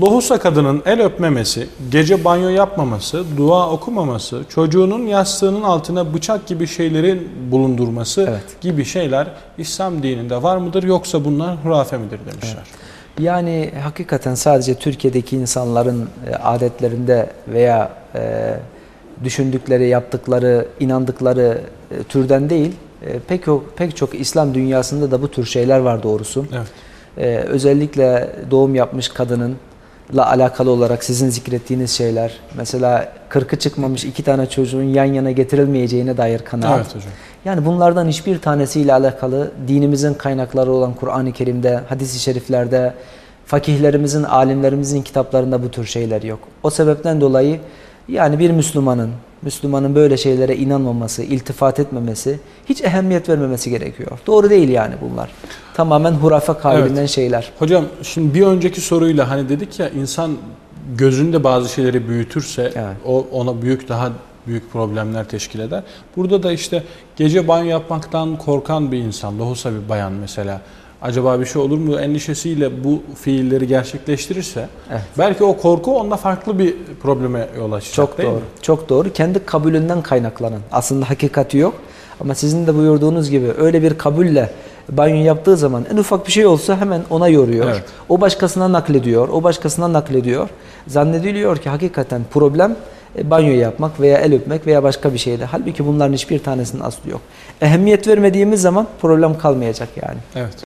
Lohusa kadının el öpmemesi, gece banyo yapmaması, dua okumaması, çocuğunun yastığının altına bıçak gibi şeylerin bulundurması Evet. gibi şeyler İslam dininde var mıdır yoksa bunlar hurafe midir demişler. Yani hakikaten sadece Türkiye'deki insanların e, adetlerinde veya e, düşündükleri, yaptıkları, inandıkları e, türden değil, pek çok, pek çok İslam dünyasında da bu tür şeyler var doğrusu. Evet. E, özellikle doğum yapmış kadının la alakalı olarak sizin zikrettiğiniz şeyler, mesela kırkı çıkmamış iki tane çocuğun yan yana getirilmeyeceğine dair kanaat. Evet hocam. Yani bunlardan hiçbir tanesiyle alakalı dinimizin kaynakları olan Kur'an-ı Kerim'de, hadis-i şeriflerde, fakihlerimizin, alimlerimizin kitaplarında bu tür şeyler yok. O sebepten dolayı yani bir Müslümanın, Müslümanın böyle şeylere inanmaması, iltifat etmemesi, hiç ehemmiyet vermemesi gerekiyor. Doğru değil yani bunlar. Tamamen hurafe kabilinden şeyler. Hocam şimdi bir önceki soruyla hani dedik ya insan gözünde bazı şeyleri büyütürse Evet. o ona büyük daha büyük problemler teşkil eder. Burada da işte gece banyo yapmaktan korkan bir insan, lohusa bir bayan mesela acaba bir şey olur mu endişesiyle bu fiilleri gerçekleştirirse Evet. belki o korku onda farklı bir probleme yol açacak Çok değil doğru. mi? Çok doğru. Kendi kabulünden kaynaklanan. Aslında hakikati yok. Ama sizin de buyurduğunuz gibi öyle bir kabulle banyo yaptığı zaman en ufak bir şey olsa hemen ona yoruyor. Evet. O başkasına naklediyor. O başkasına naklediyor. Zannediliyor ki hakikaten problem e, banyo yapmak veya el öpmek veya başka bir şeyde. Halbuki bunların hiçbir tanesinin aslı yok. Ehemmiyet vermediğimiz zaman problem kalmayacak yani. Evet.